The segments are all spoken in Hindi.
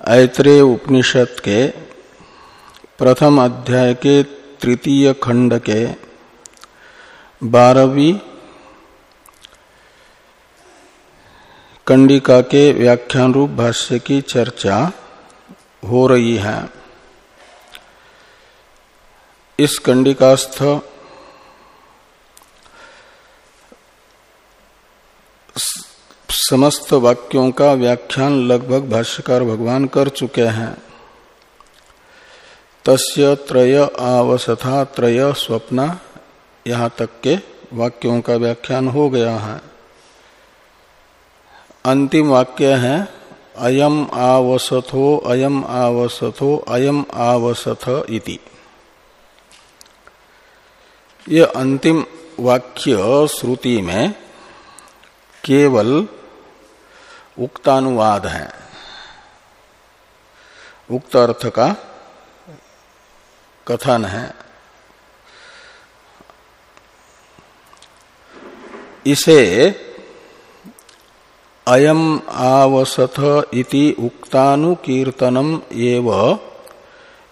ऐत्रेय उपनिषद के प्रथम अध्याय के तृतीय खंड के बारहवीं कंडिका के व्याख्यान रूप भाष्य की चर्चा हो रही है। इस कंडिकास्थ समस्त वाक्यों का व्याख्यान लगभग भाष्यकार भगवान कर चुके हैं। तस्य त्रय आवसथा त्रय स्वप्न, यहाँ तक के वाक्यों का व्याख्यान हो गया है। अंतिम वाक्य है, अयम आवसथो अयम आवसथो, अयम आवसथ इति। ये अंतिम वाक्य श्रुति में केवल उक्तानुवाद है। उक्त अर्थ का कथन है। इसे अयम आवसथ इति उक्तानुकीर्तनम एव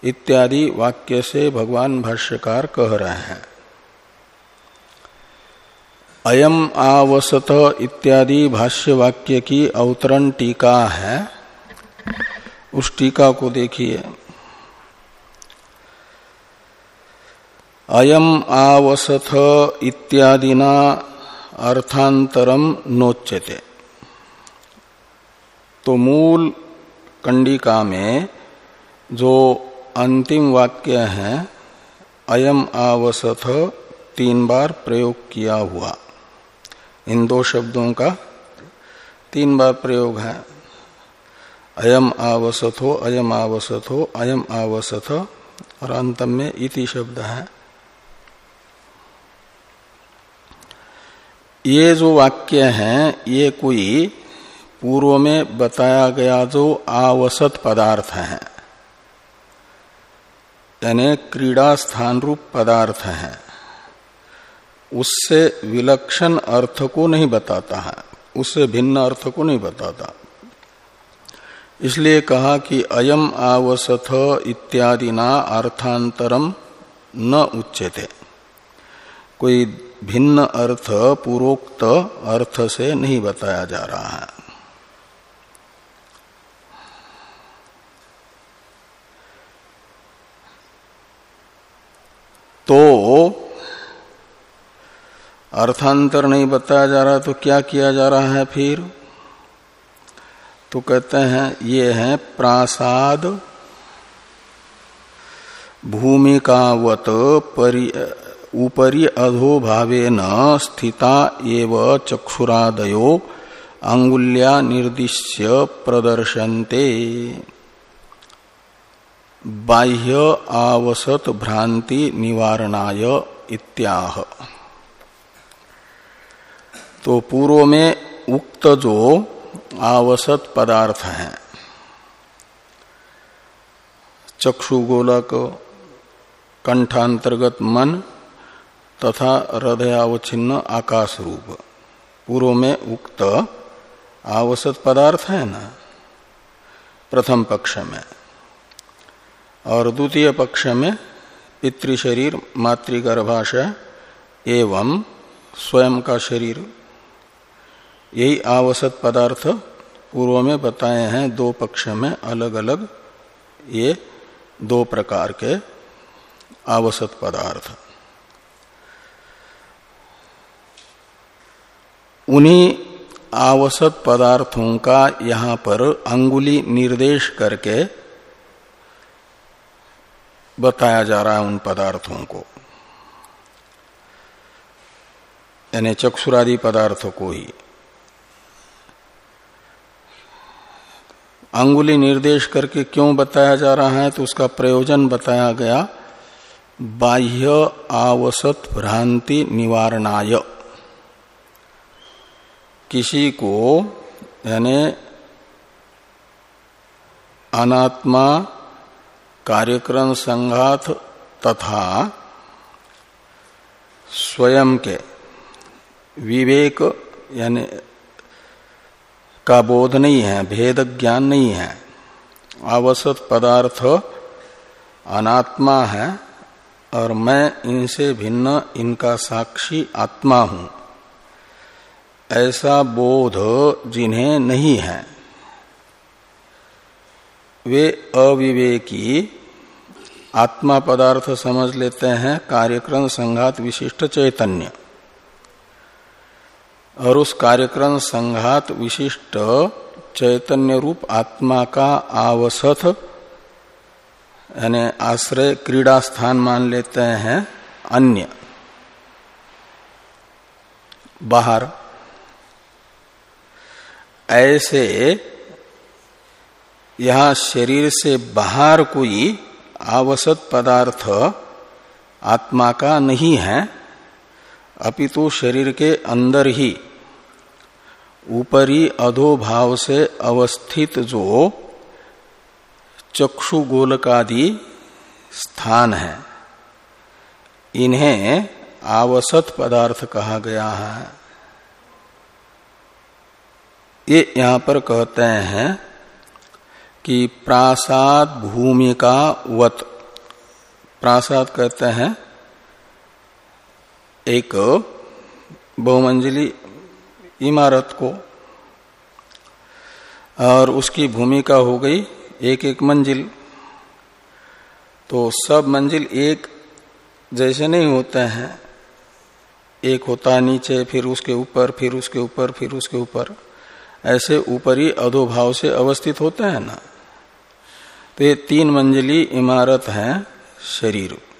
इत्यादि वाक्य से भगवान भाष्यकार कह रहे हैं। अयम आवसत इत्यादि भाष्य वाक्य की अवतरण टीका है। उस टीका को देखिए। अयम आवसथ इत्यादिना अर्थांतरम नोच्यते। तो मूल कंडिका में जो अंतिम वाक्य है, अयम आवसथ तीन बार प्रयोग किया हुआ। इन दो शब्दों का तीन बार प्रयोग है। अयम आवसथ अयम आवसथ अयम आवसथ, और अंतम में इति शब्द है। ये जो वाक्य हैं, ये कोई पूर्व में बताया गया जो आवसत पदार्थ है, यानी क्रीड़ा स्थान रूप पदार्थ है। उससे विलक्षण अर्थ को नहीं बताता है। उससे भिन्न अर्थ को नहीं बताता। इसलिए कहा कि अयम आवसथ इत्यादि ना अर्थांतरम न उच्चते कोई भिन्न अर्थ पूर्वोक्त अर्थ से नहीं बताया जा रहा है। तो अर्थांतर नहीं बताया जा रहा तो क्या किया जा रहा है फिर? तो कहते हैं, ये है प्रासाद भूमिकावत परि अधोभावे न स्थिता एव चक्षुरादयो अंगुल्या निर्दिश्य प्रदर्शनते। बाह्य आवसत भ्रांति निवारणाय इत्याह। तो पूर्व में उक्त जो आवसत पदार्थ है, चक्षु गोलक, कंठांतर्गत मन तथा हृदयावच्छिन्न आकाश रूप, पूर्व में उक्त आवसत पदार्थ है ना, प्रथम पक्ष में। और द्वितीय पक्ष में पितृ शरीर, मातृगर्भाशय एवं स्वयं का शरीर यही आवसत पदार्थ पूर्व में बताए हैं, दो पक्ष में अलग अलग ये दो प्रकार के आवसत पदार्थ। उन्हीं आवसत पदार्थों का यहाँ पर अंगुली निर्देश करके बताया जा रहा है उन पदार्थों को। यानी चक्षुरादि पदार्थों को ही। अंगुली निर्देश करके क्यों बताया जा रहा है तो उसका प्रयोजन बताया गया। बाह्य आवसत भ्रांति निवारणाय। किसी को, यानी अनात्मा, कार्यक्रम संघात तथा स्वयं के विवेक, यानी का बोध नहीं है, भेद ज्ञान नहीं है। आवसत पदार्थ अनात्मा है और मैं इनसे भिन्न, इनका साक्षी आत्मा हूँ। ऐसा बोध जिन्हें नहीं है। वे अविवेकी आत्मा पदार्थ समझ लेते हैं, कार्यक्रम संघात विशिष्ट चैतन्य। और उस कार्यक्रम संघात विशिष्ट चैतन्य रूप आत्मा का आवसथ, यानी आश्रय क्रीड़ा स्थान मान लेते हैं, अन्य। बाहर। ऐसे यहाँ शरीर से बाहर कोई आवसत पदार्थ आत्मा का नहीं है। अपितु शरीर के अंदर ही ऊपरी अधोभाव से अवस्थित जो चक्षु गोलकादि स्थान है, इन्हें आवसत पदार्थ कहा गया है। ये यहाँ पर कहते हैं कि प्रासाद भूमिका वत, प्रासाद कहते हैं एक बहुमंजिली इमारत को और उसकी भूमिका हो गई एक एक मंजिल। तो सब मंजिल एक जैसे नहीं होते हैं। एक होता नीचे, फिर उसके ऊपर, फिर उसके ऊपर, फिर उसके ऊपर। ऐसे ऊपरी अधोभाव से अवस्थित होते हैं ना। तो ये तीन मंजिली इमारत है शरीर।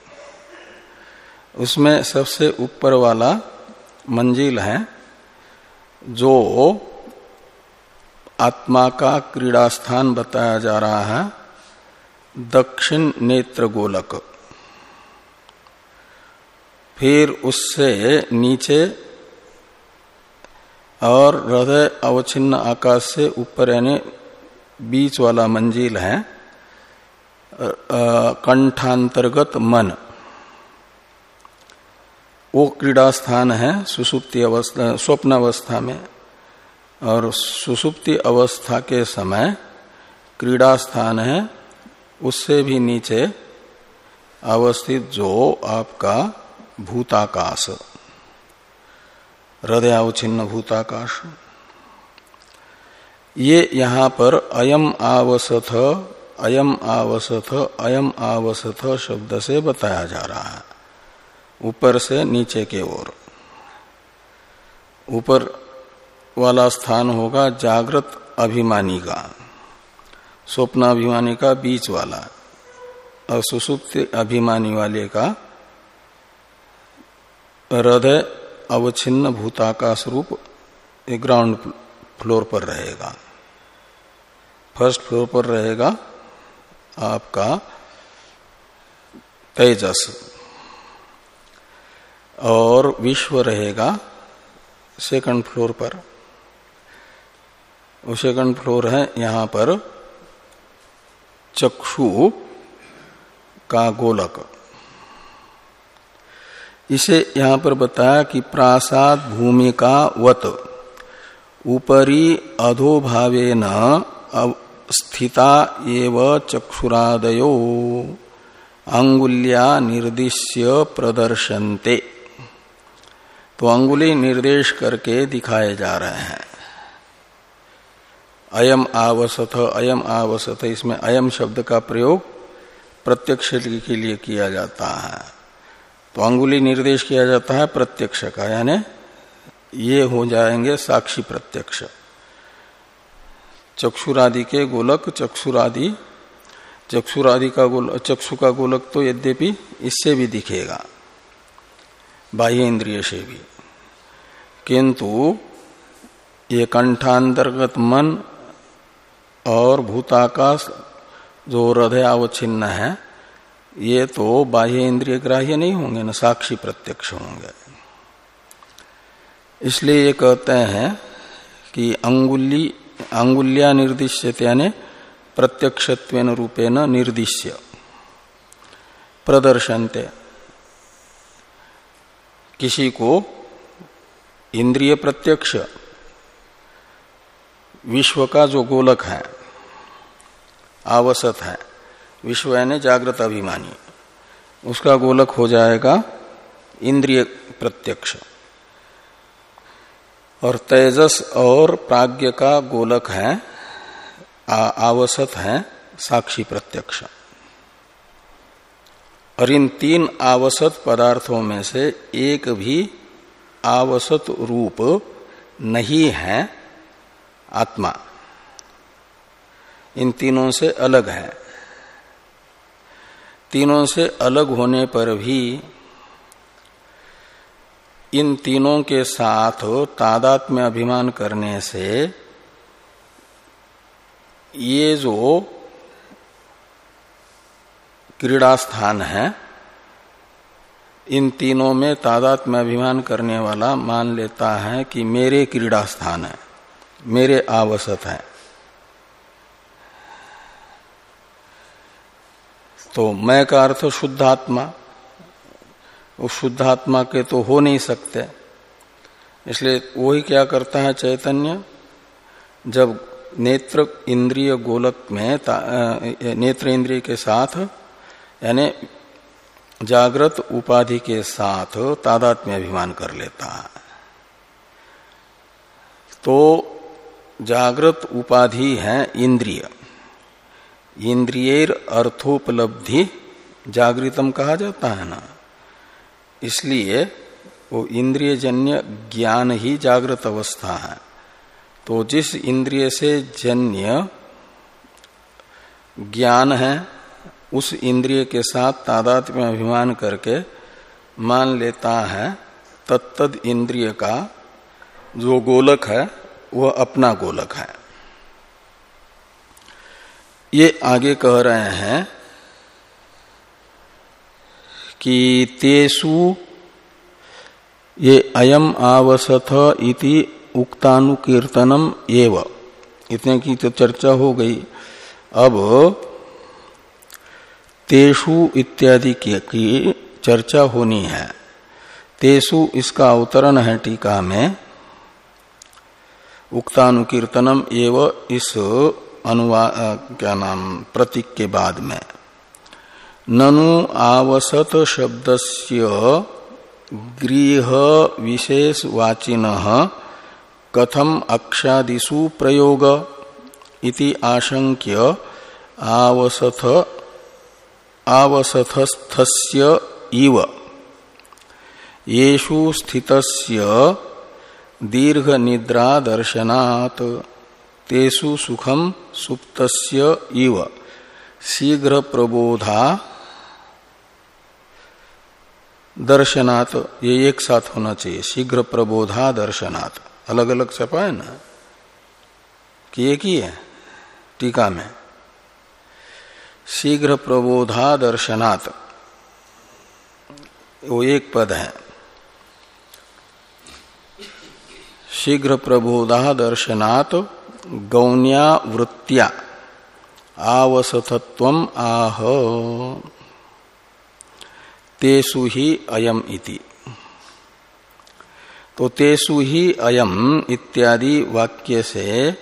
उसमें सबसे ऊपर वाला मंजिल है, जो आत्मा का क्रीड़ा स्थान बताया जा रहा है, दक्षिण नेत्र गोलक। फिर उससे नीचे और हृदय अवच्छिन्न आकाश से ऊपर यानी बीच वाला मंजिल है कंठांतर्गत मन। वो क्रीड़ा स्थान है सुसुप्ति अवस्था स्वप्न अवस्था में। और सुसुप्ति अवस्था के समय क्रीड़ा स्थान है, उससे भी नीचे अवस्थित जो आपका भूताकाश, हृदयावच्छिन्न भूताकाश। ये यहाँ पर अयम आवसथ अयम आवसथ अयम आवसथ शब्द से बताया जा रहा है। ऊपर से नीचे के ओर। ऊपर वाला स्थान होगा जागृत अभिमानी का स्वप्न अभिमानी का बीच वाला, और सुसुप्त अभिमानी वाले का हृदय अवच्छिन्न भूताकाश रूप ग्राउंड फ्लोर पर रहेगा। फ़र्स्ट फ्लोर पर रहेगा आपका तेजस। और विश्व रहेगा सेकंड फ्लोर पर। वो सेकंड फ्लोर है, यहाँ पर चक्षु का गोलक। इसे यहाँ पर बताया कि प्रासाद भूमिका वत, ऊपरी अधोभावे न स्थिता एव चक्षुरादयो, अंगुल्या निर्दिश्य प्रदर्शनते। तो अंगुली निर्देश करके दिखाए जा रहे हैं। अयम आवसथ अयम आवसथ इसमें अयम शब्द का प्रयोग प्रत्यक्ष के लिए किया जाता है। तो अंगुली निर्देश किया जाता है प्रत्यक्ष का, यानी ये हो जाएँगे साक्षी प्रत्यक्ष। चक्षुरादि के गोलक, चक्षुरादि चक्षुरादि का गोल, चक्षु का गोलक तो यद्यपि इससे भी दिखेगा। बाह्य इंद्रिय से भी किंतु ये कंठांतर्गत मन और भूताकाश जो हृदय हृदयावच्छिन्न है, ये तो बाह्य इंद्रिय ग्राह्य नहीं होंगे, न साक्षी प्रत्यक्ष होंगे। इसलिए ये कहते हैं कि अंगुली अंगुल्या निर्दिश्य यानी प्रत्यक्षत्व रूपेण निर्दिश्य। प्रदर्शनते। किसी को इंद्रिय प्रत्यक्ष। विश्व का जो गोलक है आवसत है, विश्व यानी जागृत अभिमानी, उसका गोलक हो जाएगा इंद्रिय प्रत्यक्ष। और तेजस और प्राज्ञ का गोलक है आवसत है, साक्षी प्रत्यक्ष। और इन तीन आवसत पदार्थों में से एक भी आवसत रूप नहीं है आत्मा। इन तीनों से अलग है। तीनों से अलग होने पर भी इन तीनों के साथ तादात में अभिमान करने से ये जो क्रीड़ा स्थान है, इन तीनों में तादात में अभिमान करने वाला मान लेता है कि मेरे क्रीड़ा स्थान है, मेरे आवसत है। तो मैं का अर्थ शुद्धात्मा वो शुद्धात्मा के तो हो नहीं सकते। इसलिए वही क्या करता है चैतन्य, जब नेत्र, इंद्रिय गोलक में नेत्र इंद्रिय के साथ यानी जागृत उपाधि के साथ तादात में अभिमान कर लेता है। तो जागृत उपाधि है इंद्रिय। इंद्रियर अर्थोपलब्धि जागृतम कहा जाता है ना? इसलिए वो इंद्रिय जन्य ज्ञान ही जागृत अवस्था है। तो जिस इंद्रिय से जन्य ज्ञान है उस इंद्रिय के साथ तादात में अभिमान करके मान लेता है तत्द इंद्रिय का जो गोलक है, वह अपना गोलक है। ये आगे कह रहे हैं कि तेसु ये अयम आवसथ इति उक्तानुकीर्तनम एव। इतने की तो चर्चा हो गई। अब तेषु इत्यादि की चर्चा होनी है। तेसु इसका अवतरण है टीका में। उक्तानुकीर्तनम एव इस अनुवाद क्या नाम, प्रतीक के बाद में। ननु आवसत शब्दस्य गृह विशेष वाचिन कथम अक्षादिषु प्रयोग इति आशंक्य आवसथ आवसथस्थस्य इव। येषु स्थितस्य दीर्घ निद्रा दर्शनात् तेसु सुखम सुप्तस्य इव। शीघ्र प्रबोधा दर्शनात्, ये एक साथ होना चाहिए शीघ्र प्रबोधा दर्शनात् अलग अलग छपा है ना? कि एक ही है? टीका में। शीघ्र प्रबोधा दर्शनात् वो एक पद है। शीघ्र प्रबोधा दर्शनात् गौण्या वृत्तिया। आवसथत्व आह। तेसु ही अयम इति। तो तेसु ही अयम इत्यादि वाक्य से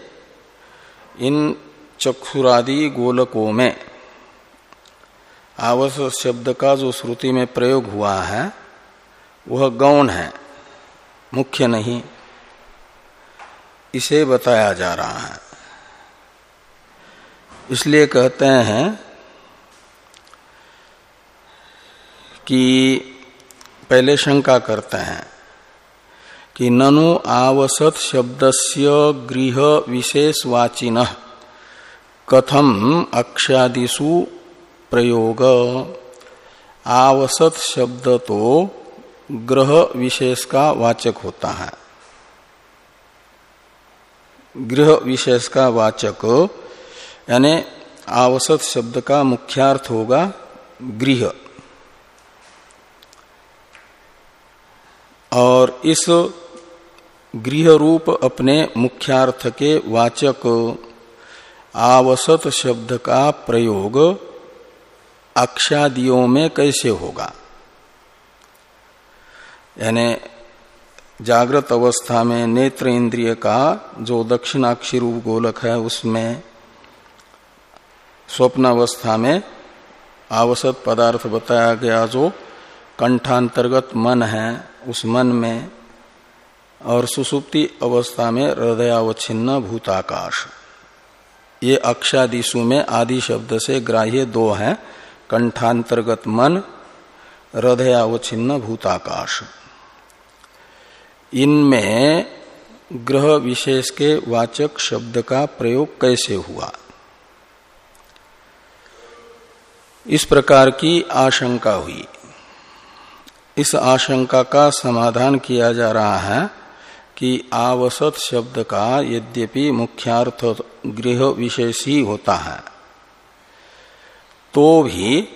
इन चक्षुरादि गोलकों में आवस शब्द का जो श्रुति में प्रयोग हुआ है, वह गौण है, मुख्य नहीं। इसे बताया जा रहा है। इसलिए कहते हैं कि पहले शंका करते हैं कि ननु आवसत शब्दस्य गृह विशेषवाचिन कथम अक्षादिशु प्रयोग। आवसत शब्द तो ग्रह विशेष का वाचक होता है। गृह विशेष का वाचक, यानी आवसत शब्द का मुख्यार्थ होगा गृह। और इस गृह रूप अपने मुख्यार्थ के वाचक आवसत शब्द का प्रयोग अक्षादियों में कैसे होगा? यानी जागृत अवस्था में नेत्र इंद्रिय का जो दक्षिणाक्षी रूप गोलक है, उसमें स्वप्न अवस्था में आवसत पदार्थ बताया गया, जो कंठांतर्गत मन है, उस मन में और सुसुप्ति अवस्था में हृदयावच्छिन्न भूताकाश। ये अक्षादिशु में आदि शब्द से ग्राह्य दो हैं। कंठांतर्गत मन हृदयावच्छिन्न भूताकाश। इनमें ग्रह विशेष के वाचक शब्द का प्रयोग कैसे हुआ? इस प्रकार की आशंका हुई। इस आशंका का समाधान किया जा रहा है कि आवसत शब्द का यद्यपि मुख्यार्थ गृह विशेष ही होता है। तो भी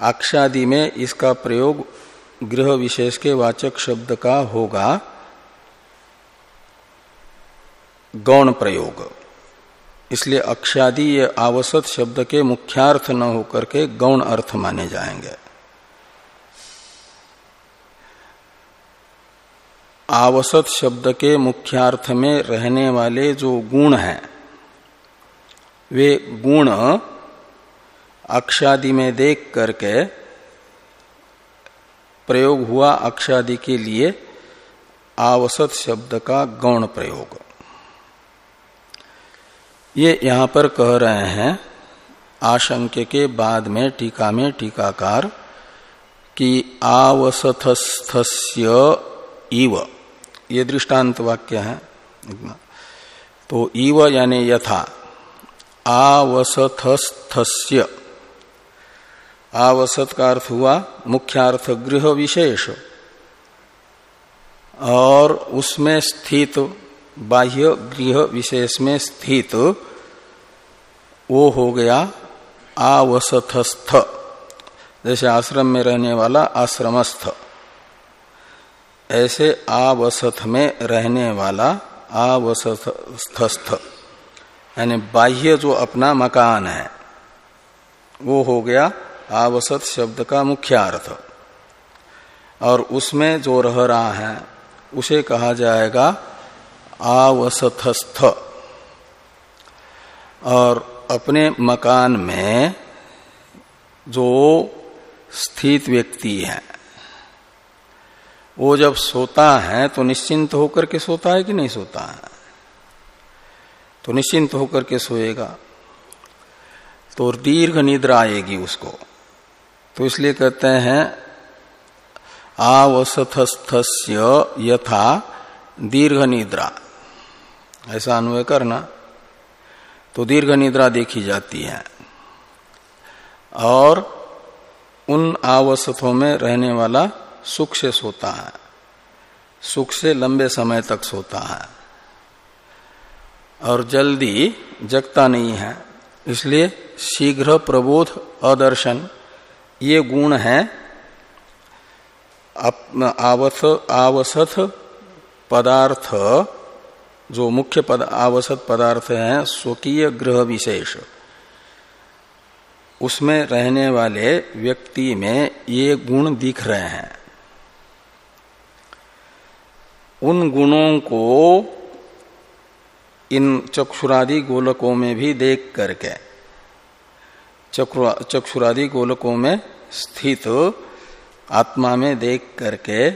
आक्षादि में इसका प्रयोग गृह विशेष के वाचक शब्द का होगा गौण प्रयोग। इसलिए अक्षादि ये आवसत शब्द के मुख्यार्थ न होकर के गौण अर्थ माने जाएँगे। आवसत शब्द के मुख्यार्थ में रहने वाले जो गुण हैं, वे गुण अक्षादि में देख करके प्रयोग हुआ अक्षादि के लिए आवसत शब्द का गौण प्रयोग। ये यहाँ पर कह रहे हैं आशंक के बाद में टीका में टीकाकार कि आवसथस्थस्य इव, ये दृष्टांत वाक्य है। तो इव यानी यथा आवसथस्थस्य आवसत का अर्थ हुआ, मुख्यार्थ गृह विशेष। और उसमें स्थित, बाह्य गृह विशेष में स्थित, वो हो गया आवसथस्थ जैसे आश्रम में रहने वाला आश्रमस्थ। ऐसे आवसथ में रहने वाला आवसथस्थ यानी बाह्य जो अपना मकान है, वो हो गया आवसत शब्द का मुख्य अर्थ और उसमें जो रह रहा है, उसे कहा जाएगा आवसथस्थ और अपने मकान में जो स्थित व्यक्ति है, वो जब सोता है तो निश्चिंत होकर के सोता है कि नहीं सोता है? तो निश्चिंत होकर के सोएगा तो दीर्घ निद्रा आएगी उसको। तो इसलिए कहते हैं, आवसथस्थस्य यथा दीर्घ निद्रा ऐसा अनुय करना। तो दीर्घ निद्रा देखी जाती है। और उन आवसथों में रहने वाला सुख से सोता है। सुख से लंबे समय तक सोता है। और जल्दी जगता नहीं है। इसलिए शीघ्र प्रबोध अदर्शन ये गुण है। आवथ आवसथ पदार्थ, जो मुख्य पद, आवसत पदार्थ है, स्वकीय ग्रह विशेष। उसमें रहने वाले व्यक्ति में ये गुण दिख रहे हैं। उन गुणों को इन चक्षुरादि गोलकों में भी देख करके चक्षुरादि गोलकों में स्थित आत्मा में देख करके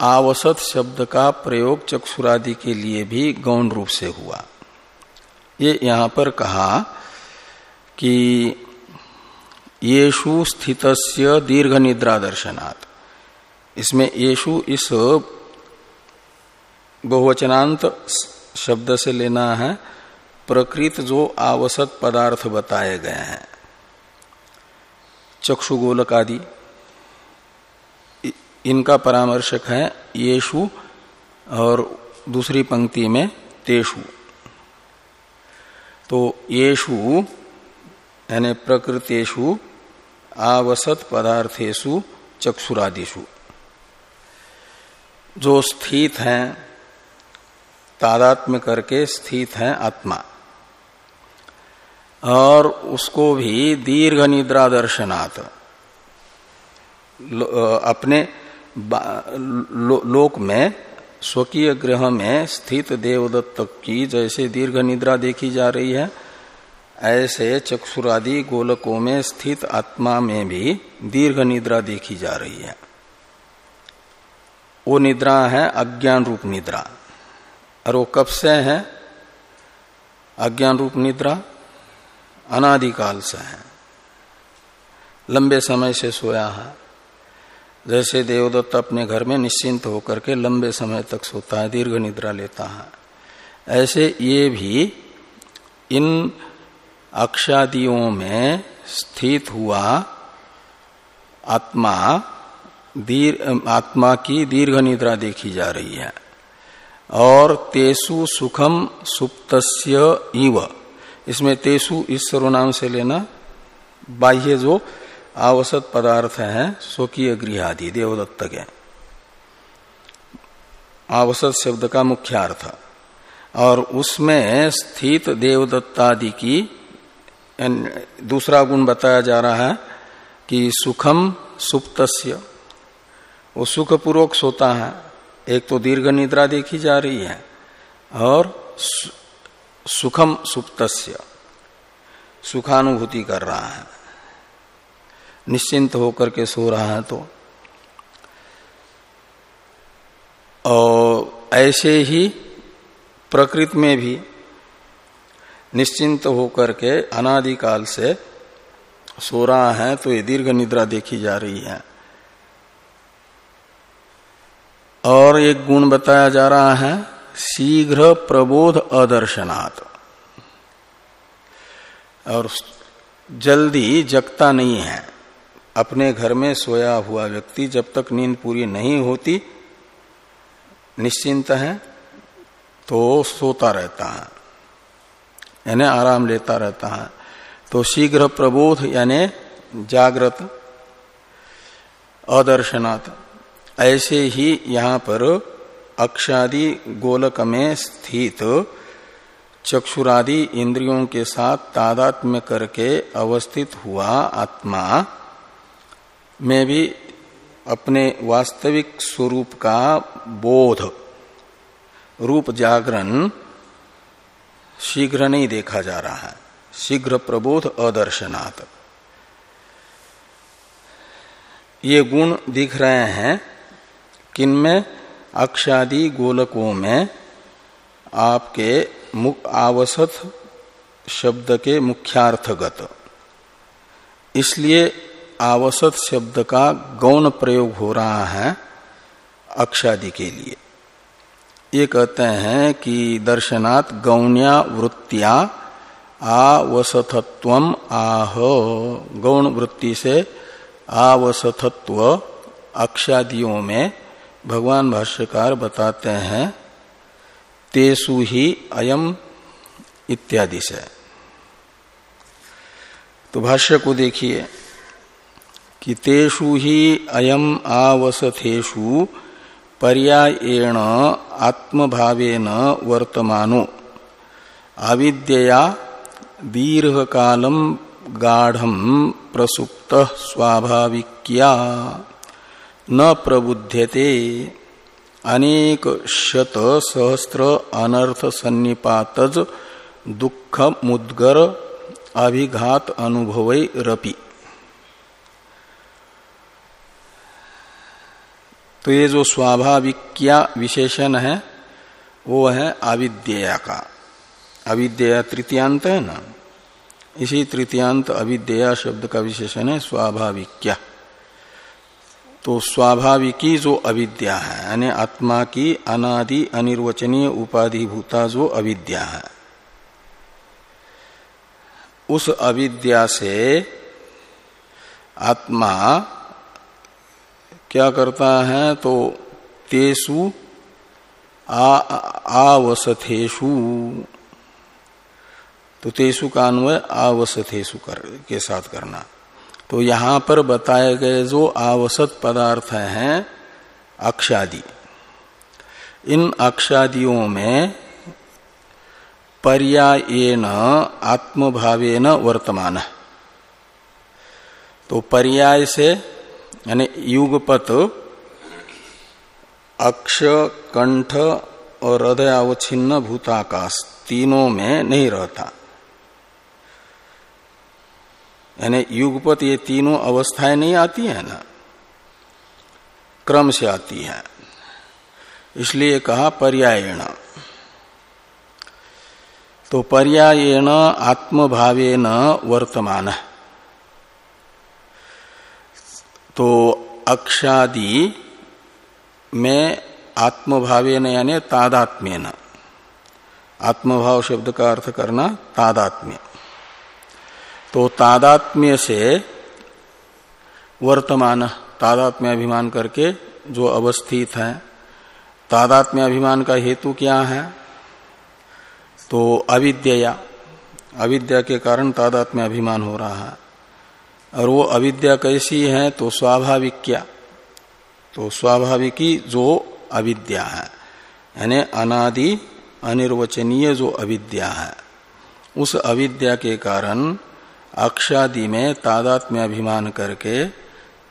आवसत शब्द का प्रयोग चक्षुरादि के लिए भी गौण रूप से हुआ। ये यहाँ पर कहा कि येषु स्थित दीर्घ निद्रा दर्शनात्। इसमें येषु इस बहुवचनांत शब्द से लेना है। प्रकृत जो आवसत पदार्थ बताए गए हैं। चक्षु गोलक आदि। इनका परामर्शक है येषु और दूसरी पंक्ति में तेषु तो येषु यानी प्रकृतेषु आवसत पदार्थेशु, चक्षुरादिशु। जो स्थित हैं, तादात्म्य करके स्थित है आत्मा। और उसको भी दीर्घ निद्रा दर्शनात्। अपने लो, लोक में स्वकीय ग्रह में स्थित देवदत्त की जैसे दीर्घ निद्रा देखी जा रही है ऐसे चक्षुरादि गोलकों में स्थित आत्मा में भी दीर्घ निद्रा देखी जा रही है। वो निद्रा है अज्ञान रूप निद्रा। और वो कब से है? अज्ञान रूप निद्रा? अनादिकाल से है। लंबे समय से सोया है। जैसे देवदत्त अपने घर में निश्चिंत होकर के लंबे समय तक सोता है दीर्घ निद्रा लेता है। ऐसे ये भी इन अक्षादियों में स्थित हुआ आत्मा दीर, आत्मा की दीर्घ निद्रा देखी जा रही है। और तेसु सुखम सुप्तस्य इव। इसमें तेसु इस सर्वनाम से लेना बाह्य जो आवसत पदार्थ है, स्वकीय गृह आदि देवदत्त के। आवसत शब्द का मुख्य अर्थ और उसमें स्थित देवदत्तादि की दूसरा गुण बताया जा रहा है कि सुखम सुप्तस्य। वो सुखपूर्वक सोता है। एक तो दीर्घ निद्रा देखी जा रही है और सुखम सुप्तस्य। सुखानुभूति कर रहा है। निश्चिंत होकर के सो रहा है तो। और ऐसे ही प्रकृति में भी निश्चिंत होकर के अनादिकाल से सो रहा है तो ये दीर्घ निद्रा देखी जा रही है। और एक गुण बताया जा रहा है शीघ्र प्रबोध अदर्शनात्। और जल्दी जगता नहीं है। अपने घर में सोया हुआ व्यक्ति जब तक नींद पूरी नहीं होती, निश्चिंत है तो सोता रहता है। यानी आराम लेता रहता है। तो शीघ्र प्रबोध यानी जागृत, अदर्शनात्। ऐसे ही यहाँ पर अक्षादि गोलक में स्थित चक्षुरादि इंद्रियों के साथ तादात्म्य करके अवस्थित हुआ आत्मा, में भी अपने वास्तविक स्वरूप का बोध, रूप जागरण शीघ्र नहीं देखा जा रहा है। शीघ्र प्रबोध अदर्शनात्। ये गुण दिख रहे हैं, किनमें? अक्षादि गोलकों में आपके मुख आवसत शब्द के मुख्यार्थगत। इसलिए आवसत शब्द का गौण प्रयोग हो रहा है अक्षादि के लिए। ये कहते हैं कि दर्शनात् गौण्या वृत्तिया आवसथत्व आह। गौण वृत्ति से आवसथत्व अक्षादियों में भगवान भाष्यकार बताते हैं, तेसु ही अयम इत्यादि से। तो भाष्य को देखिए कि तेषु ही अयम आवसथेषु पर्यायेण आत्मभावेन वर्तमानो अविद्या दीर्घ कालम गाढ़ प्रसुप्त स्वाभाविक्या। न प्रबुध्यते। अनेक शत सहस्त्र अनर्थ सन्निपातज दुख मुद्गर अभिघात अनुभव रपी। तो ये जो स्वाभाविक विशेषण है, वो है अविद्या का अविद्या तृतीयांत है ना? इसी तृतीयांत अविद्या शब्द का विशेषण है स्वाभाविक तो स्वाभाविकी जो अविद्या है, यानी आत्मा की अनादि अनिर्वचनीय उपाधिभूता जो अविद्या है, उस अविद्या से आत्मा क्या करता है तो तेसु आवसथेशु तो तेसु का अन्वय आवसथेशु कर, के साथ करना। तो यहाँ पर बताए गए जो आवसत पदार्थ हैं, अक्षादि। इन अक्षादियों में पर्यायन, आत्मभावेन वर्तमान। तो पर्याय से, यानी युगपत, अक्ष, कंठ और हृदय अवच्छिन्न भूताकाश तीनों में नहीं रहता। यानी युगपत ये तीनों अवस्थाएँ नहीं आती है ना, क्रम से आती है। इसलिए कहा पर्यायण। तो पर्यायण आत्मभावेन वर्तमान। तो अक्षादि में आत्मभावेन यानी तादात्म्य न आत्मभाव शब्द का अर्थ करना तादात्म्य। तो तादात्म्य से वर्तमान, तादात्म्य अभिमान करके जो अवस्थित है, तादात्म्य अभिमान का हेतु क्या है? तो अविद्या अविद्या के कारण तादात्म्य अभिमान हो रहा है। और वो अविद्या कैसी है? तो स्वाभाविक क्या तो स्वाभाविकी जो अविद्या है, यानी अनादि अनिर्वचनीय जो अविद्या है, उस अविद्या के कारण अक्षादि में तादात्म्य अभिमान करके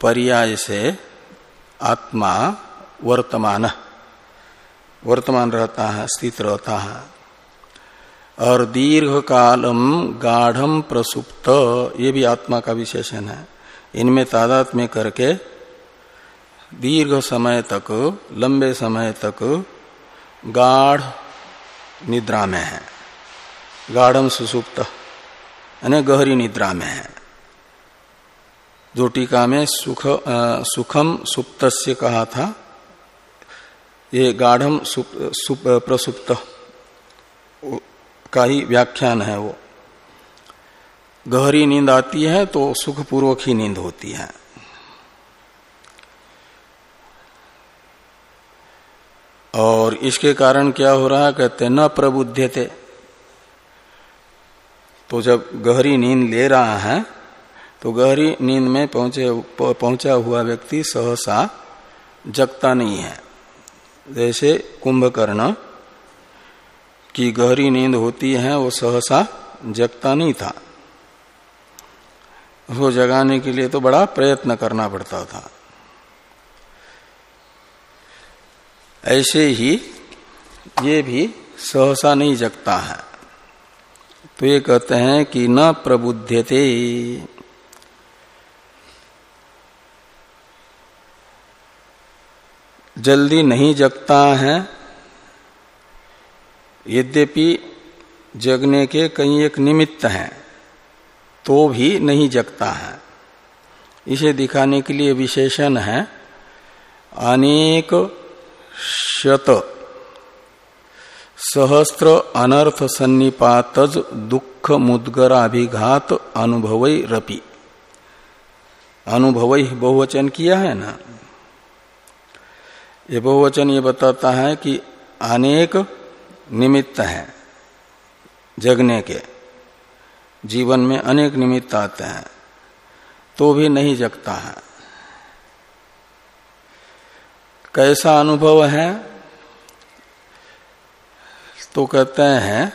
पर्याय से आत्मा वर्तमान वर्तमान रहता है, स्थित रहता है। और दीर्घ कालम गाढ़म प्रसुप्त, ये भी आत्मा का विशेषण है। इनमें तादात्म्य करके दीर्घ समय तक, लंबे समय तक गाढ़ निद्रा में है। गाढ़म सुसुप्त। यानी गहरी निद्रा में है। जो टीका में सुख सुखम सुप्त कहा था। ये गाढ़म प्रसुप्त का ही व्याख्यान है वो। गहरी नींद आती है तो सुखपूर्वक ही नींद होती है। और इसके कारण क्या हो रहा है? कहते न प्रबुद्ध थे तो जब गहरी नींद ले रहा है तो गहरी नींद में पहुँचे, पहुँचा हुआ व्यक्ति सहसा जगता नहीं है। जैसे कुंभकर्ण की गहरी नींद होती है, वो सहसा जगता नहीं था। उसको जगाने के लिए तो बड़ा प्रयत्न करना पड़ता था। ऐसे ही ये भी सहसा नहीं जगता है। तो ये कहते हैं कि न प्रबुद्धते जल्दी नहीं जगता है, यद्यपि जगने के कई एक निमित्त हैं तो भी नहीं जगता है। इसे दिखाने के लिए विशेषण है, अनेक शत। सहस्त्र अनर्थ सन्निपातज दुख मुदगराभिघात अनुभव रपि। अनुभव बहुवचन किया है ना? ये बहुवचन ये बताता है कि अनेक निमित्त हैं जगने के। जीवन में अनेक निमित्त आते हैं तो भी नहीं जगता है। कैसा अनुभव है? तो कहते हैं,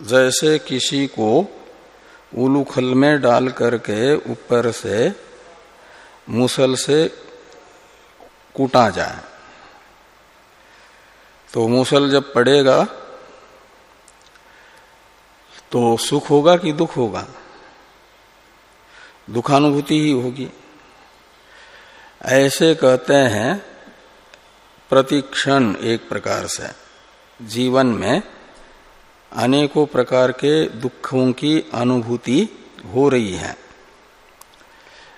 जैसे किसी को उलूखल में डाल करके ऊपर से मुसल से कूटा जाए तो मुसल जब पड़ेगा तो सुख होगा कि दुख होगा? दुखानुभूति ही होगी। ऐसे कहते हैं, प्रतिक्षण एक प्रकार से। जीवन में अनेकों प्रकार के दुखों की अनुभूति हो रही है।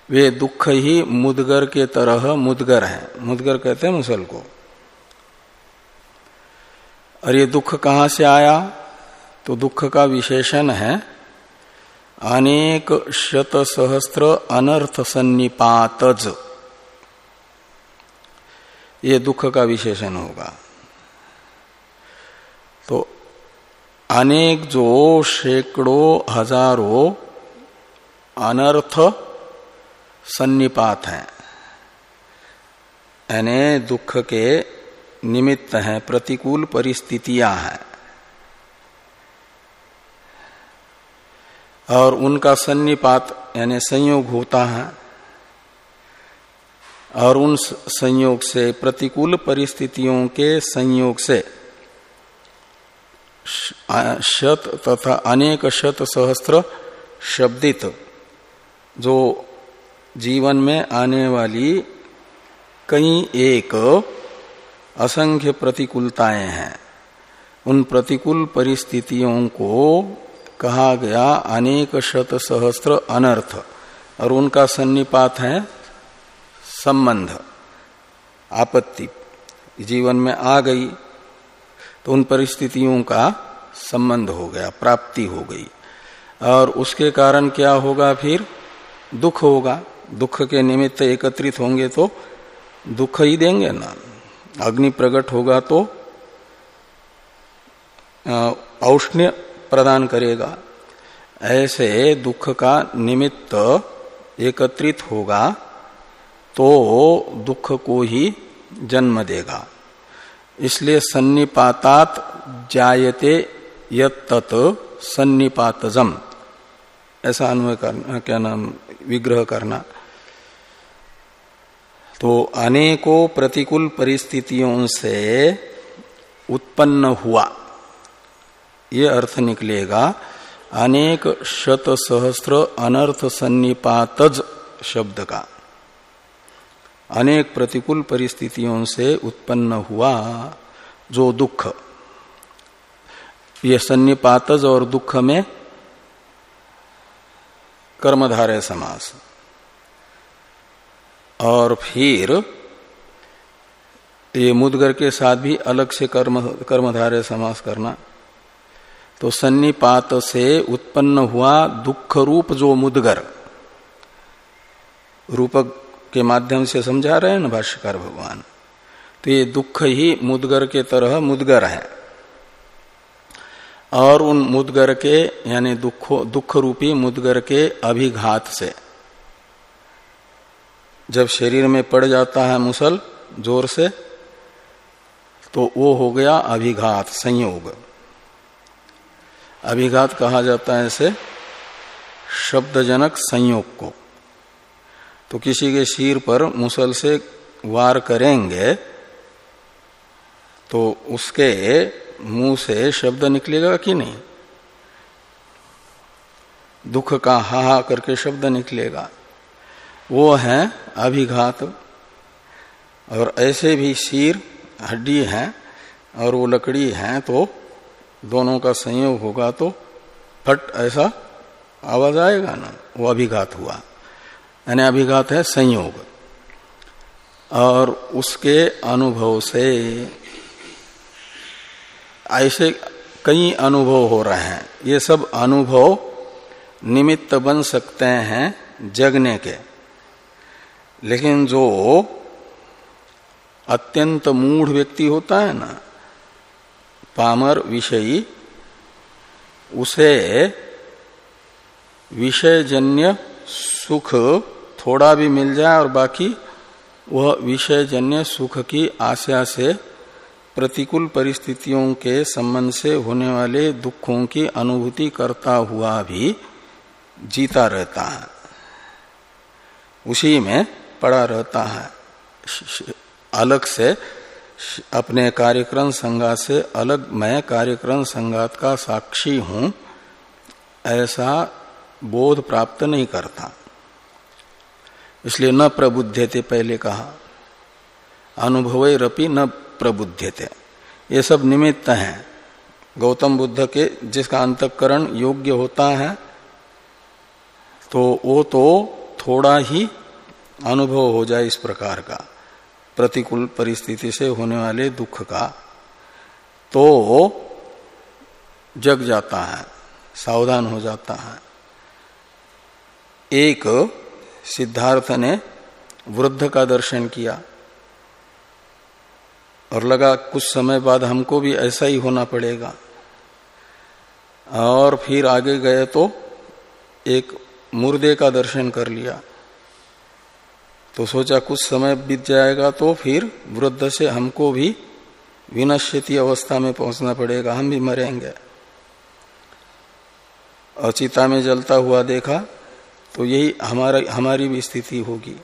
वे दुख ही मुदगर के तरह मुदगर है। मुदगर कहते हैं मुसल को। और ये दुख कहाँ से आया? तो दुख का विशेषण है, अनेक शत सहस्त्र अनर्थ सन्निपातज। ये दुख का विशेषण होगा। तो अनेक जो सैकड़ों, हज़ारों अनर्थ सन्निपात हैं। यानी दुख के निमित्त हैं, प्रतिकूल परिस्थितियाँ हैं। और उनका सन्निपात, यानी संयोग होता है। और उन संयोग से, प्रतिकूल परिस्थितियों के संयोग से शत तथा अनेक शत सहस्त्र शब्दित जो जीवन में आने वाली कई एक असंख्य प्रतिकूलताएँ हैं। उन प्रतिकूल परिस्थितियों को कहा गया अनेक शत सहस्त्र अनर्थ और उनका सन्निपात है संबंध, आपत्ति, जीवन में आ गई। तो उन परिस्थितियों का संबंध हो गया, प्राप्ति हो गई। और उसके कारण क्या होगा फिर? दुख होगा। दुख के निमित्त एकत्रित होंगे तो दुख ही देंगे ना। अग्नि प्रकट होगा तो औष्ण्य प्रदान करेगा। ऐसे दुख का निमित्त एकत्रित होगा तो दुख को ही जन्म देगा। इसलिए सन्निपातात जायते यत सन्निपातजम। ऐसा अन्वय करना, क्या नाम, विग्रह करना। तो अनेकों प्रतिकूल परिस्थितियों से उत्पन्न हुआ। ये अर्थ निकलेगा, अनेक शत सहस्त्र अनर्थ सन्निपातज शब्द का। अनेक प्रतिकूल परिस्थितियों से उत्पन्न हुआ जो दुख। ये सन्निपातज और दुख में कर्मधारय समास। और फिर ये मुदगर के साथ भी अलग से कर्म, कर्मधारय समास करना। तो सन्निपात से उत्पन्न हुआ दुख रूप जो मुदगर। रूपक के माध्यम से समझा रहे हैं ना भाष्यकार भगवान? तो ये दुख ही मुदगर के तरह मुदगर है। और उन मुदगर के, यानी दुख दुख रूपी मुदगर के अभिघात से। जब शरीर में पड़ जाता है मुसल, ज़ोर से तो वो हो गया अभिघात, संयोग। अभिघात कहा जाता है इसे शब्दजनक संयोग को। तो किसी के शीर पर मुसल से वार करेंगे तो उसके मुँह से शब्द निकलेगा कि नहीं? दुख का हा हा करके शब्द निकलेगा। वो है अभिघात। और ऐसे भी शीर, हड्डी है और वो लकड़ी है तो दोनों का संयोग होगा तो फट ऐसा आवाज़ आएगा ना? वो अभिघात हुआ। यानी अभिघात है संयोग। और उसके अनुभव से ऐसे कई अनुभव हो रहे हैं। ये सब अनुभव निमित्त बन सकते हैं जगने के। लेकिन जो अत्यंत मूढ़ व्यक्ति होता है ना, पामर विषयी, उसे विषयजन्य सुख थोड़ा भी मिल जाए और बाकी वह विषयजन्य सुख की आशा से प्रतिकूल परिस्थितियों के संबंध से होने वाले दुखों की अनुभूति करता हुआ भी जीता रहता है। उसी में पड़ा रहता है। अलग से अपने कार्यक्रम संगात से अलग मैं कार्यक्रम संगात का साक्षी हूँ, ऐसा बोध प्राप्त नहीं करता। इसलिए न प्रबुद्धते पहले कहा। अनुभव रपि न प्रबुद्धते। ये सब निमित्त हैं। गौतम बुद्ध के जिसका अंतकरण योग्य होता है तो वो तो थोड़ा ही अनुभव हो जाए इस प्रकार का, प्रतिकूल परिस्थिति से होने वाले दुख का। तो जग जाता है, सावधान हो जाता है। एक सिद्धार्थ ने वृद्ध का दर्शन किया। और लगा कुछ समय बाद हमको भी ऐसा ही होना पड़ेगा। और फिर आगे गए तो एक मुर्दे का दर्शन कर लिया। तो सोचा कुछ समय बीत जाएगा तो फिर वृद्ध से हमको भी विनश्यति अवस्था में पहुँचना पड़ेगा, हम भी मरेंगे। अचिता में जलता हुआ देखा तो यही हमारा, हमारी भी स्थिति होगी।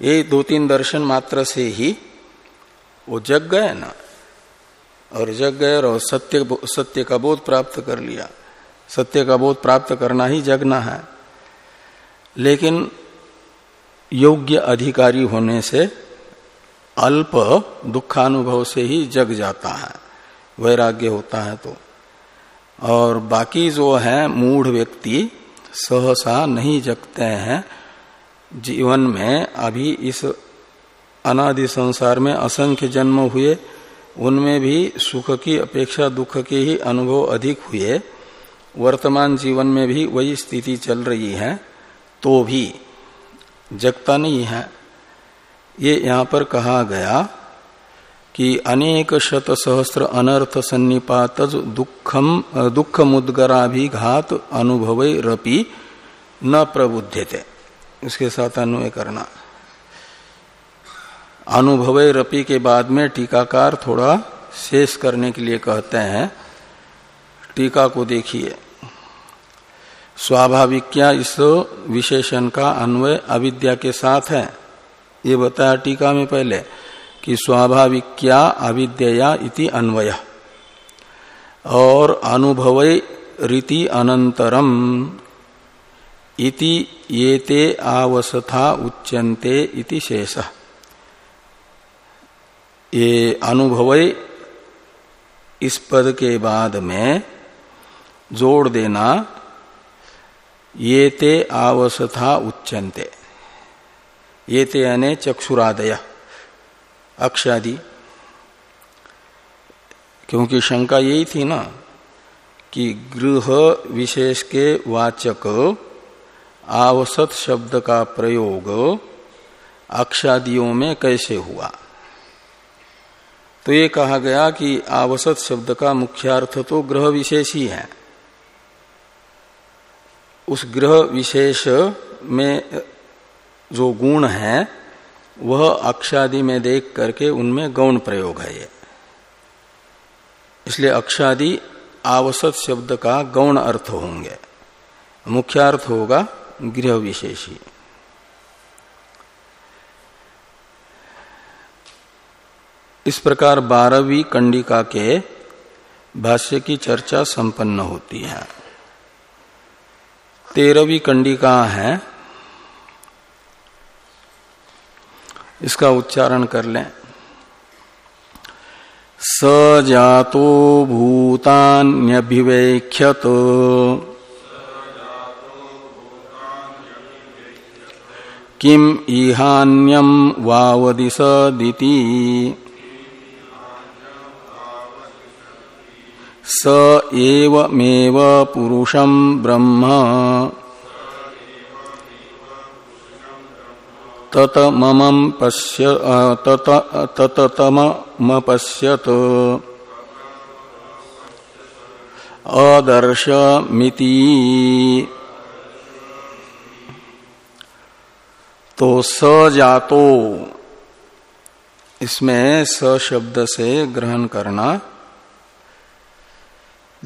ये दो तीन दर्शन मात्र से ही वो जग गए ना, और जग गए और सत्य सत्य का बोध प्राप्त कर लिया। सत्य का बोध प्राप्त करना ही जगना है। लेकिन योग्य अधिकारी होने से अल्प दुखानुभव से ही जग जाता है, वैराग्य होता है तो। और बाकी जो है मूढ़ व्यक्ति, सहसा नहीं जगते हैं। जीवन में अभी इस अनादि संसार में असंख्य जन्म हुए, उनमें भी सुख की अपेक्षा दुख के ही अनुभव अधिक हुए। वर्तमान जीवन में भी वही स्थिति चल रही है तो भी जगता नहीं है। ये यहाँ पर कहा गया कि अनेक शत सहस्त्र अनर्थ सन्निपात दुखम दुख मुदगराभिघात अनुभव रपि न प्रबुद्धते उसके साथ अन्वय करना। अनुभव रपि के बाद में टीकाकार थोड़ा शेष करने के लिए कहते हैं। टीका को देखिए। स्वाभाविक क्या इस विशेषण का अन्वय अविद्या के साथ है। ये बताया टीका में पहले कि स्वाभाविक क्या अविद्या इति अन्वय। और अनुभव रीति अनंतरम। इति येते आवसथा उच्यन्ते इति शेष। ये अनुभव इस पद के बाद में जोड़ देना ये ते आवसथा उच्चनते ये ते यानी चक्षुरादय, अक्षादि। क्योंकि शंका यही थी ना, कि गृह विशेष के वाचक आवसत शब्द का प्रयोग अक्षादियों में कैसे हुआ? तो ये कहा गया कि आवसत शब्द का मुख्यार्थ तो ग्रह विशेष ही है। उस ग्रह विशेष में जो गुण है, वह अक्षादि में देख करके उनमें गौण प्रयोग है ये। इसलिए अक्षादि आवसत शब्द का गौण अर्थ होंगे। मुख्य अर्थ होगा गृह विशेषी इस प्रकार बारहवीं कंडिका के भाष्य की चर्चा संपन्न होती है। तेरहवीं कंडिका है। इसका उच्चारण कर लें। स जातो भूतान्यभिवेख्यत। किम इहान्यम वावदिशदिति स एवमेव पुरुषम ब्रह्म। ततमम पश्य तत तततमपश्यत अदर्शमिति तो स जातो। इसमें स शब्द से ग्रहण करना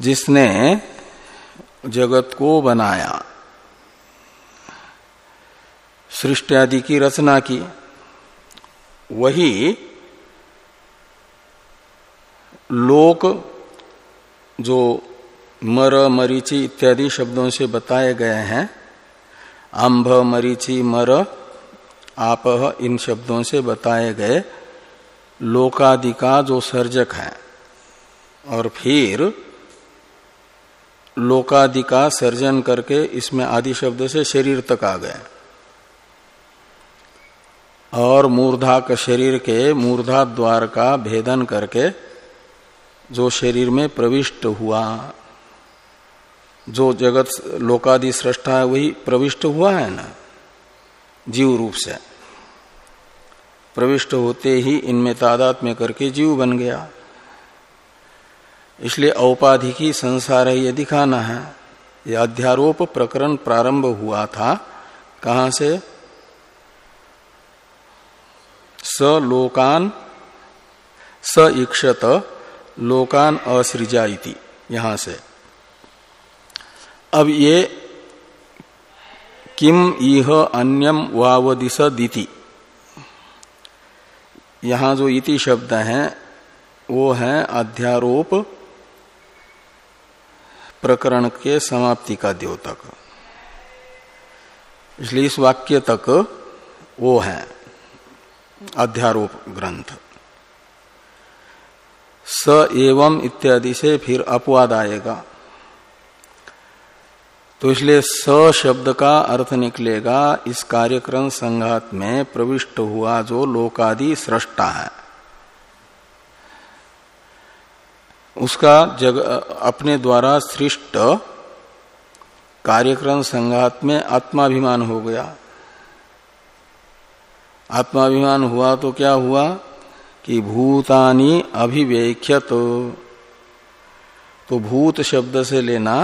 जिसने जगत को बनाया। सृष्टि आदि की रचना की। वही लोक जो मर, मरीचि इत्यादि शब्दों से बताए गए हैं आंभ मरीचि, मर, आप इन शब्दों से बताए गए लोकादि का जो सर्जक है। और फिर लोकादि का सर्जन करके इसमें आदि शब्द से शरीर तक आ गए। और मूर्धा का शरीर के मूर्धा द्वार का भेदन करके जो शरीर में प्रविष्ट हुआ, जो जगत लोकादि सृष्टा है, वही प्रविष्ट हुआ है ना? जीव रूप से। प्रविष्ट होते ही इनमें तादात में करके जीव बन गया। इसलिए औपाधिकी संसार है ये दिखाना है। यह अध्यारोप प्रकरण प्रारंभ हुआ था। कहा से? स लोकान स इक्षत लोकान असृजा यहाँ से। अब ये किम इह अन्यम वावदिश दीति। यहाँ जो इति शब्द है, वो है अध्यारोप प्रकरण के समाप्ति का द्योतक। इसलिए इस वाक्य तक वो है, अध्यारोप ग्रंथ। स एवं इत्यादि से फिर अपवाद आएगा। तो इसलिए स शब्द का अर्थ निकलेगा, इस कार्यक्रम संघात में प्रविष्ट हुआ जो लोकादि सृष्टा है। उसका जग, अपने द्वारा सृष्ट कार्यक्रम संघात में आत्माभिमान हो गया। आत्माभिमान हुआ तो क्या हुआ कि भूतानी अभिव्यख्यत तो भूत शब्द से लेना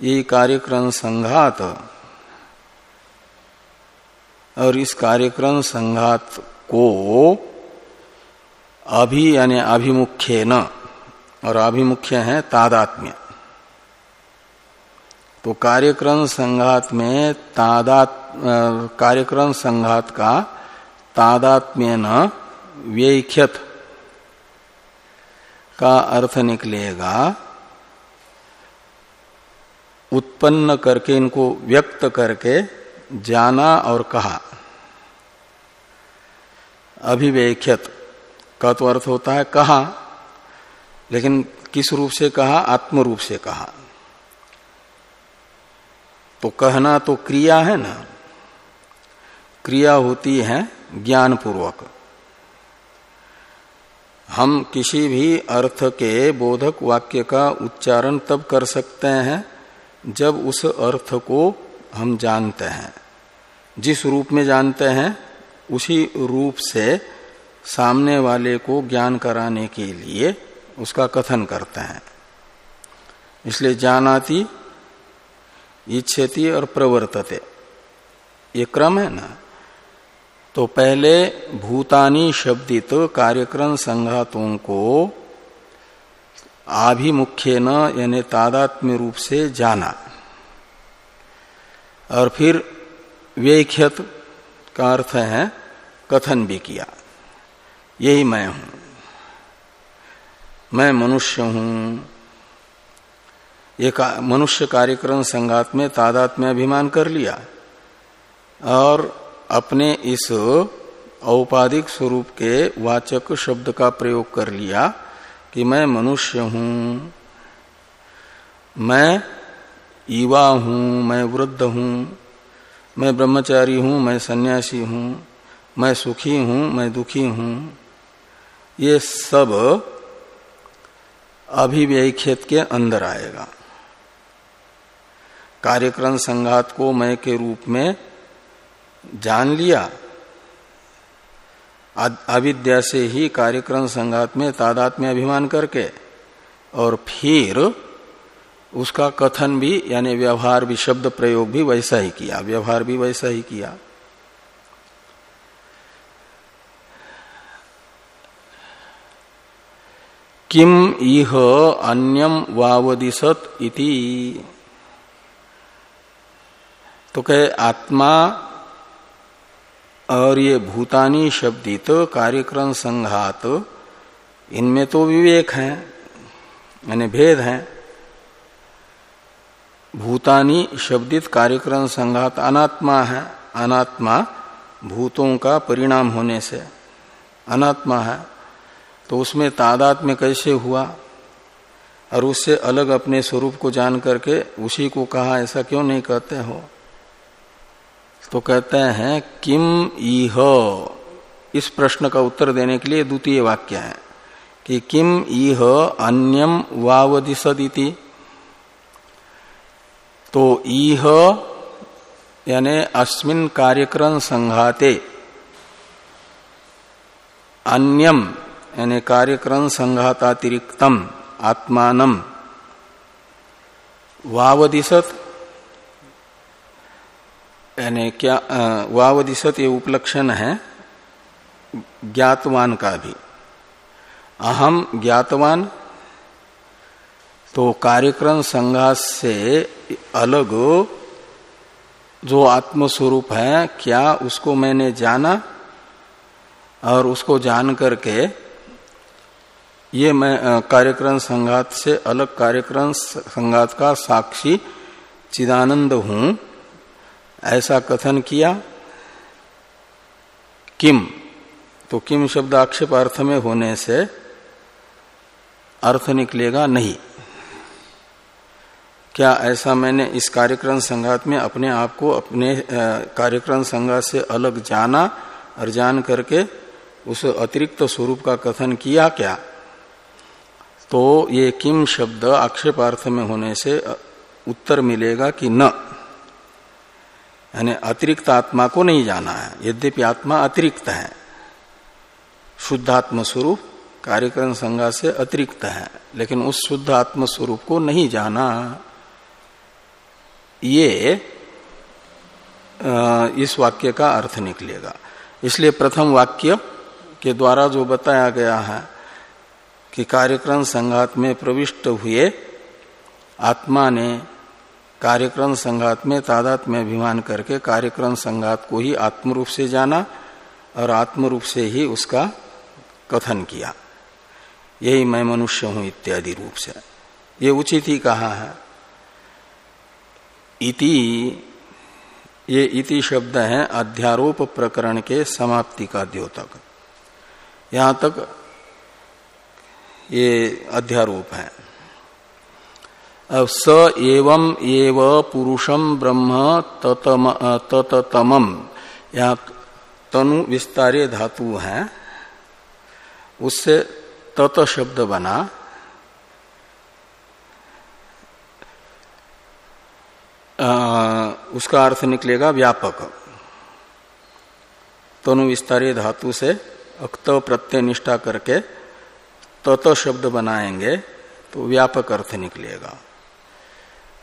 ये कार्यक्रम संघात। और इस कार्यक्रम संघात को अभि यानी अभिमुख्य न और अभिमुख्य है तादात्म्य। तो कार्यक्रम संघात में तादात कार्यक्रम संघात का तादात्म्य न व्यख्यत का अर्थ निकलेगा, उत्पन्न करके इनको व्यक्त करके जाना और कहा। अभिव्यख्यत का तो अर्थ होता है कहा। लेकिन किस रूप से कहा? आत्म रूप से कहा। तो कहना तो क्रिया है ना। क्रिया होती है ज्ञान पूर्वक हम किसी भी अर्थ के बोधक वाक्य का उच्चारण तब कर सकते हैं जब उस अर्थ को हम जानते हैं। जिस रूप में जानते हैं, उसी रूप से सामने वाले को ज्ञान कराने के लिए उसका कथन करते हैं। इसलिए जानाति, इच्छति और प्रवर्तते। ये क्रम है ना? तो पहले भूतानी शब्दित कार्यक्रम संघातों को आभिमुख्य न यानी तादात्म्य रूप से जाना। और फिर वेख्यत का अर्थ है कथन भी किया। यही मैं हूँ। मैं मनुष्य हूँ। एक मनुष्य कार्यक्रम संघात में, तादात में अभिमान कर लिया। और अपने इस औपाधिक स्वरूप के वाचक शब्द का प्रयोग कर लिया कि मैं मनुष्य हूँ। मैं युवा हूँ, मैं वृद्ध हूँ, मैं ब्रह्मचारी हूँ, मैं सन्यासी हूँ, मैं सुखी हूँ, मैं दुखी हूँ। ये सब अभिव्यखेत के अंदर आएगा। कार्यक्रम संघात को मैं के रूप में जान लिया। अविद्या से ही कार्यक्रम संघात में तादात में अभिमान करके और फिर उसका कथन भी, यानी व्यवहार भी, शब्द प्रयोग भी वैसा ही किया, व्यवहार भी वैसा ही किया। किम इह अन्यम वावदिशत इति। तो कहे आत्मा और ये भूतानी शब्दित कार्यक्रम संघात, इनमें तो विवेक है, यानी भेद है। भूतानी शब्दित कार्यक्रम संघात अनात्मा है, अनात्मा भूतों का परिणाम होने से अनात्मा है। तो उसमें तादात में कैसे हुआ? और उससे अलग अपने स्वरूप को जान करके उसी को कहा, ऐसा क्यों नहीं कहते हो? तो कहते हैं, किम इह? इस प्रश्न का उत्तर देने के लिए द्वितीय वाक्य है कि किम इह अन्यम वावदिशदिति तो इह यानी अस्मिन कार्यक्रम संघाते। अन्यम यानी कार्यक्रम संघातातिरिक्तम आत्मान वावदिशत, यानी क्या वावदिशत ये उपलक्षण है, ज्ञातवान का भी। अहम ज्ञातवान तो कार्यक्रम संघात से अलग जो आत्मस्वरूप है, क्या उसको मैंने जाना, और उसको जान करके ये मैं कार्यक्रम संघात से अलग कार्यक्रम संघात का साक्षी चिदानंद हूँ। ऐसा कथन किया, किम तो किम शब्द आक्षेप अर्थ में होने से अर्थ निकलेगा नहीं। क्या ऐसा मैंने इस कार्यक्रम संघात में अपने आप को अपने कार्यक्रम संघात से अलग जाना और जान करके उस अतिरिक्त स्वरूप का कथन किया क्या? तो ये किम शब्द आक्षेपार्थ में होने से उत्तर मिलेगा कि न। यानी अतिरिक्त आत्मा को नहीं जाना है। यद्यपि आत्मा अतिरिक्त है शुद्धात्म स्वरूप कार्यक्रम संज्ञा से अतिरिक्त है, लेकिन उस शुद्ध आत्म स्वरूप को नहीं जाना। ये इस वाक्य का अर्थ निकलेगा। इसलिए प्रथम वाक्य के द्वारा जो बताया गया है कि कार्यक्रम संघात में प्रविष्ट हुए। आत्मा ने कार्यक्रम संघात में तादात में अभिमान करके कार्यक्रम संघात को ही आत्म रूप से जाना और आत्म रूप से ही उसका कथन किया। यही मैं मनुष्य हूँ इत्यादि रूप से। ये उचित ही कहा है। इति, ये इति शब्द है अध्यारोप प्रकरण के समाप्ति का द्योतक। यहाँ तक ये अध्यारोप है। अब स एवं एव पुरुषम ब्रह्म तततम। यहाँ तनु विस्तारे धातु है। उससे तत शब्द बना। आ, उसका अर्थ निकलेगा व्यापक। तनु विस्तारे धातु से अक्त प्रत्यय निष्ठा करके तत शब्द बनाएँगे तो व्यापक अर्थ निकलेगा।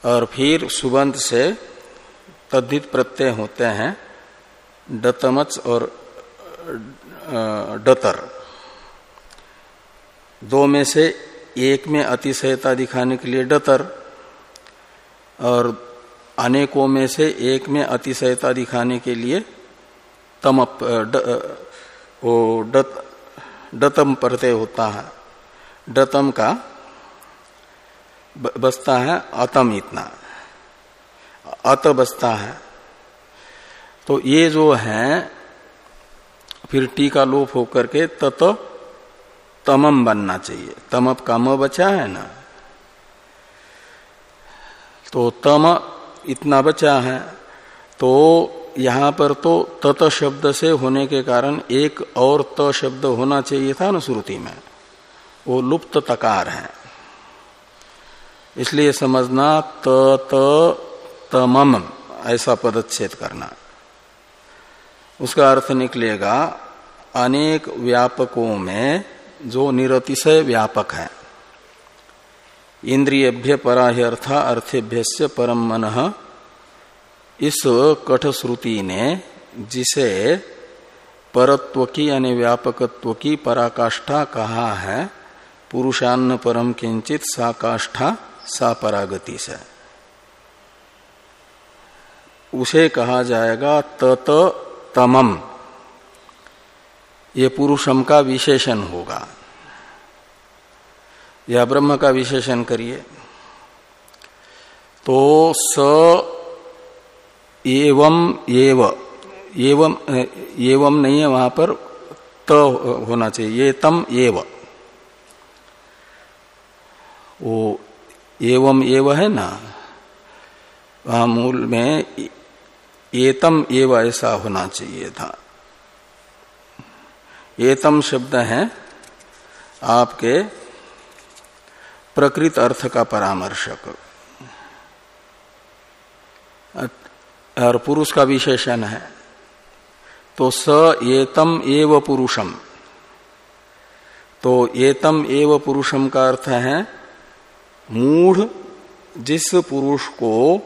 और फिर सुबंत से तद्धित प्रत्यय होते हैं, डतमच और डतर। दो में से एक में अतिशयता दिखाने के लिए डतर, और अनेकों में से एक में अतिशयता दिखाने के लिए तम वो डत, डतम प्रत्यय होता है। डतम का बसता है अतम इतना। अत बसता है। तो ये जो है, फिर टीका लोप होकर के तत तमम बनना चाहिए। तमप का म बचा है ना? तो तम इतना बचा है। तो यहाँ पर तो तत शब्द से होने के कारण एक और त शब्द होना चाहिए था ना श्रुति में। वो लुप्त तकार है। इसलिए समझना त त तमम ऐसा पदच्छेद करना। उसका अर्थ निकलेगा, अनेक व्यापकों में जो निरतिशय व्यापक है। इंद्रियभ्य पराह्यर्था अर्थेभ्य परम मन, इस कठश्रुति ने जिसे परत्व की यानी व्यापकत्व की पराकाष्ठा कहा है पुरुषान्न परम किंचित सा काष्ठा सापरागति से। उसे कहा जाएगा तत तमम। ये पुरुषम का विशेषण होगा। या ब्रह्म का विशेषण करिए। तो स एवं एव, एवं एवं नहीं है वहाँ पर, त होना चाहिए, ये तम एव। वो एवं एव है ना? वहाँ मूल में एतम एव ऐसा होना चाहिए था। एतम शब्द है आपके प्रकृत अर्थ का परामर्शक। और पुरुष का विशेषण है। तो स एतम एव पुरुषम। तो एतम एव पुरुषम का अर्थ है मूढ़ जिस पुरुष को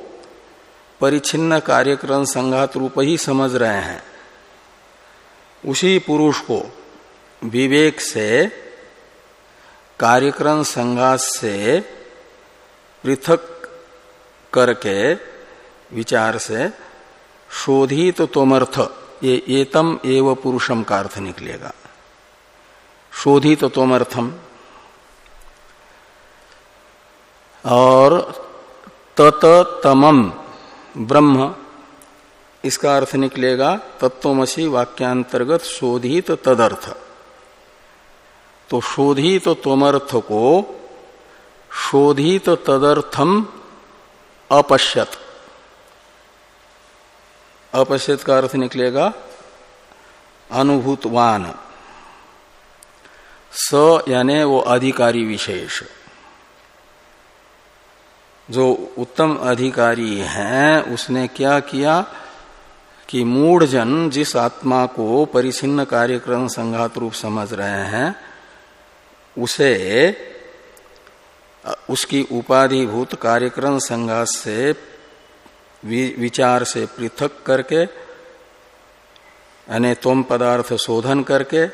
परिचिन्न कार्यक्रम संघात रूप ही समझ रहे हैं, उसी पुरुष को विवेक से, कार्यक्रम संघात से पृथक करके विचार से शोधित तोमर्थ, ये एतम एव पुरुषम का अर्थ निकलेगा। शोधित तोमर्थम। और तत तमम ब्रह्म। इसका अर्थ निकलेगा तत्वमसी वाक्यांतर्गत शोधित तदर्थ। तो शोधित तोमर्थ को शोधित तदर्थम अपश्यत। अपश्यत का अर्थ निकलेगा अनुभूतवान। स यानी वो अधिकारी विशेष। जो उत्तम अधिकारी है, उसने क्या किया कि मूढ़ जन जिस आत्मा को परिचिन्न कार्यक्रम संघात रूप समझ रहे हैं, उसे, उसकी उपाधिभूत कार्यक्रम संघात से विचार से पृथक करके, यानी तोम पदार्थ शोधन करके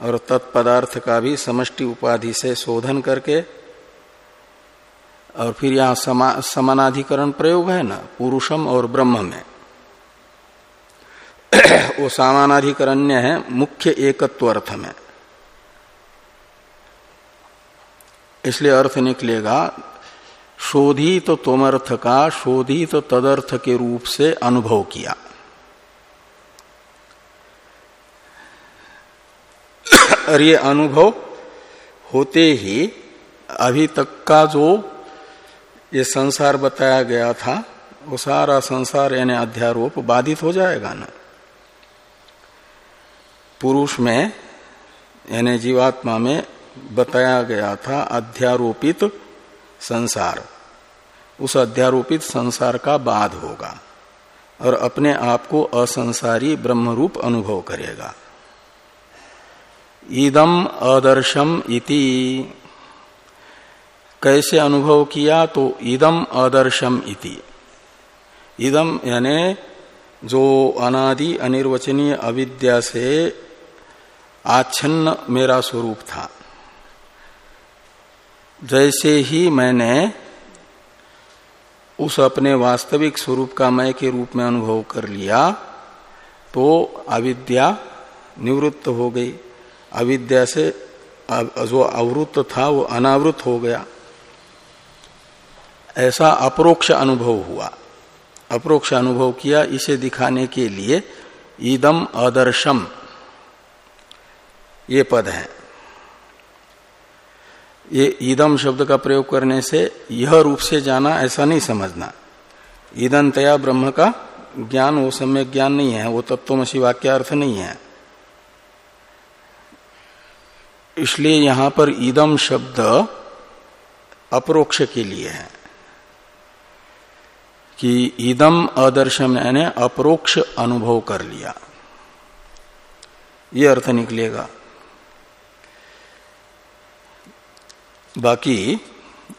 और तत्पदार्थ का भी समष्टि उपाधि से शोधन करके और फिर यहाँ समा, समानाधिकरण प्रयोग है ना पुरुषम और ब्रह्म में वो समानाधिकरण्य है मुख्य एकत्व अर्थ में। इसलिए अर्थ निकलेगा शोधित तो तोमर्थ का शोधित तो तदर्थ के रूप से अनुभव किया। और ये अनुभव होते ही अभी तक का जो ये संसार बताया गया था, वो सारा संसार यानी अध्यारोप बाधित हो जाएगा ना। पुरुष में यानी जीवात्मा में बताया गया था अध्यारोपित संसार। उस अध्यारोपित संसार का बाध होगा और अपने आप को असंसारी ब्रह्म रूप अनुभव करेगा। ईदम अदर्शम इति। कैसे अनुभव किया तो ईदम अदर्शम इति। ईदम यानी जो अनादि अनिर्वचनीय अविद्या से आच्छन्न मेरा स्वरूप था। जैसे ही मैंने उस अपने वास्तविक स्वरूप का मय के रूप में अनुभव कर लिया तो अविद्या निवृत्त हो गई। अविद्या से जो अवृत्त था, वो अनावृत हो गया। ऐसा अप्रोक्ष अनुभव हुआ। अप्रोक्ष अनुभव किया इसे दिखाने के लिए ईदम आदर्शम। ये पद है। ये ईदम शब्द का प्रयोग करने से यह रूप से जाना ऐसा नहीं समझना। ईदंतया ब्रह्म का ज्ञान, वो सम्यक ज्ञान नहीं है, वो तत्वमसी वाक्य अर्थ नहीं है। इसलिए यहाँ पर ईदम शब्द अप्रोक्ष के लिए है। कि इदम अदर्शम यानी अप्रोक्ष अनुभव कर लिया। ये अर्थ निकलेगा। बाकी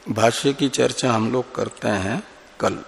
भाष्य की चर्चा हम लोग करते हैं कल।